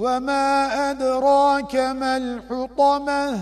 وما أدراك ما الحطمة